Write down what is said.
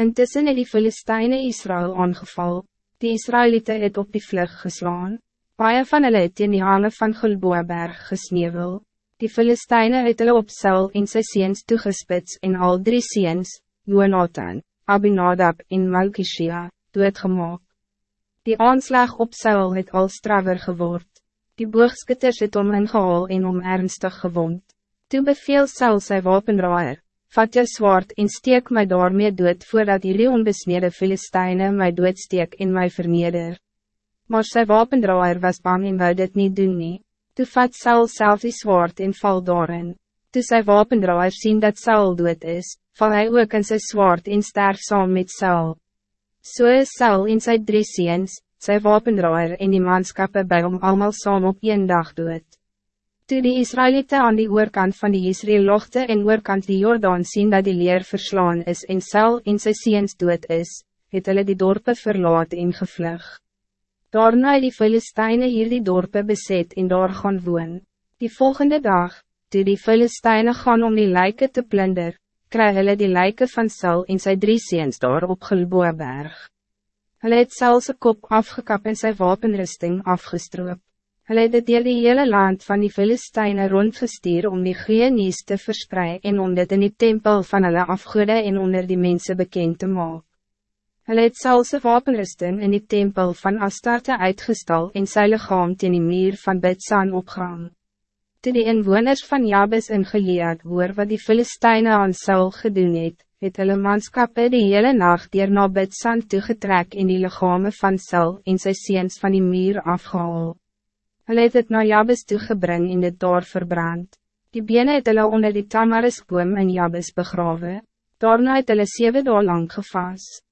Intussen het die Filisteine Israël aangeval, die Israëlieten het op die vlug geslaan, baie van hulle het in die hane van Gulboaberg gesnevel, die Filisteine het hulle op Saul en sy seens toegespits en al drie seens, Jonathan, Abinadab en Malkishia, doodgemaak. Die aanslag op Saul het al straver geword, die boogskutters het om ingehaal en om ernstig gewond. Toen beveel Saul sy wapenraaier, vat jou zwaard en steek mij daarmee dood voordat die onbesnede Filisteine mij doodsteek en mij verneder. Maar sy wapendraaier was bang en wou dit niet doen nie. Toe vat Saul self die zwaard en val daarin. Toe sy wapendraaier sien dat Saul dood is, val hij ook in sy zwaard en sterf saam met Saul. So is Saul en sy drie seens, sy wapendraaier en die manskappe bij hom allemaal saam op een dag dood. Toe die Israëlieten aan die oorkant van die Israël lochte en oorkant die Jordaan zien dat die leer verslaan is en Sel en sy seens dood is, het hulle die dorpe verlaat en gevlug. Daarna het die Filisteine hier die dorpe beset en daar gaan woon. Die volgende dag, toe die Filisteine gaan om die lijken te plunder, kry hulle die lijken van Sel en sy drie seens daar op Gilboaberg. Hulle het Selse kop afgekap en sy wapenrusting afgestroop. Hulle het deel die hele land van die Filisteine rondgestuur om die goeie nieuws te verspreiden en om dit in die tempel van hulle afgoede en onder die mensen bekend te maken. Hulle het salse wapenrusting in die tempel van Astarte uitgestal en sy lichaam teen die muur van Bidsan opgehang. Toe die inwoners van Jabes ingeleerd hoor wat die Filisteine aan Saul gedoen het, het hulle manskappe die hele nacht dier na Bidsan toegetrek en die lichame van Saul en sy seens van die muur afgehaald. Hulle het het na Jabes toegebring en dit daar verbrand. Die bene het hulle onder die tamariskboom in Jabes begrawe. Daarna het hulle 7 dagen lang gevast.